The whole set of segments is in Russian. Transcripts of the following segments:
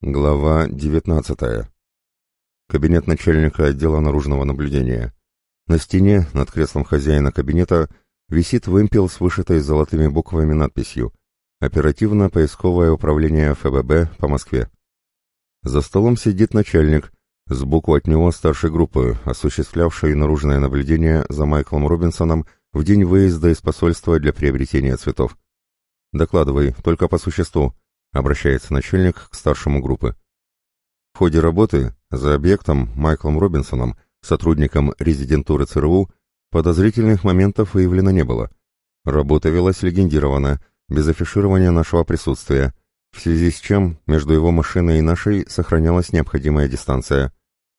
Глава 19. Кабинет начальника отдела наружного наблюдения. На стене, над креслом хозяина кабинета, висит вымпел с вышитой золотыми буквами надписью «Оперативно-поисковое управление ФББ по Москве». За столом сидит начальник, сбоку от него старшей группы, осуществлявшей наружное наблюдение за Майклом Робинсоном в день выезда из посольства для приобретения цветов. «Докладывай, только по существу», обращается начальник к старшему группы. В ходе работы за объектом Майклом Робинсоном, сотрудником резидентуры ЦРУ, подозрительных моментов выявлено не было. Работа велась легендированно, без афиширования нашего присутствия, в связи с чем между его машиной и нашей сохранялась необходимая дистанция.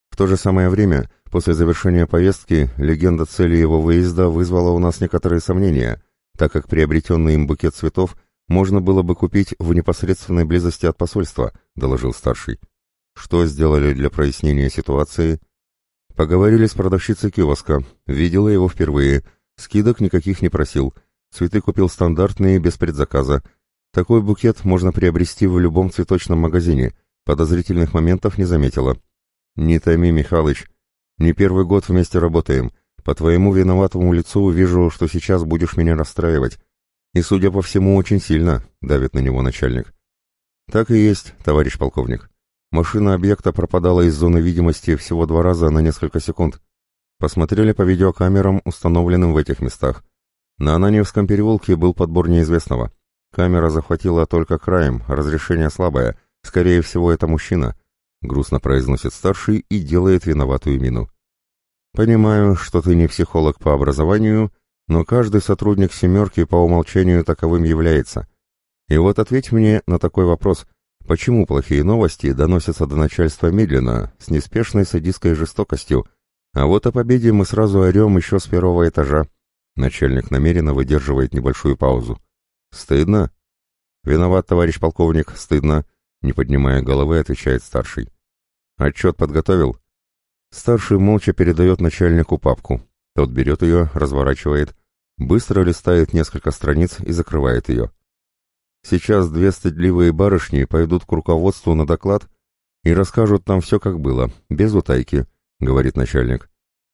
В то же самое время, после завершения поездки, легенда цели его выезда вызвала у нас некоторые сомнения, так как приобретенный им букет цветов – можно было бы купить в непосредственной близости от посольства», — доложил старший. «Что сделали для прояснения ситуации?» «Поговорили с продавщицей киоска. Видела его впервые. Скидок никаких не просил. Цветы купил стандартные, без предзаказа. Такой букет можно приобрести в любом цветочном магазине. Подозрительных моментов не заметила». «Не томи, Михалыч. Не первый год вместе работаем. По твоему виноватому лицу вижу, что сейчас будешь меня расстраивать. И, судя по всему, очень сильно, давит на него начальник. Так и есть, товарищ полковник. Машина объекта пропадала из зоны видимости всего два раза на несколько секунд. Посмотрели по видеокамерам, установленным в этих местах. На Ананьевском переулке был подбор неизвестного. Камера захватила только краем, разрешение слабое. Скорее всего, это мужчина. Грустно произносит старший и делает виноватую мину. Понимаю, что ты не психолог по образованию, но каждый сотрудник «семерки» по умолчанию таковым является. И вот ответь мне на такой вопрос, почему плохие новости доносятся до начальства медленно, с неспешной садистской жестокостью, а вот о победе мы сразу орем еще с первого этажа. Начальник намеренно выдерживает небольшую паузу. «Стыдно?» «Виноват, товарищ полковник, стыдно», — не поднимая головы, отвечает старший. «Отчет подготовил?» Старший молча передает начальнику папку. Тот берет ее, разворачивает, быстро листает несколько страниц и закрывает ее. Сейчас две стыдливые барышни пойдут к руководству на доклад и расскажут нам все, как было, без утайки, — говорит начальник.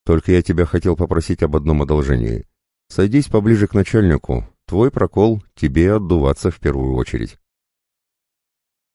Только я тебя хотел попросить об одном одолжении. Садись поближе к начальнику. Твой прокол, тебе отдуваться в первую очередь.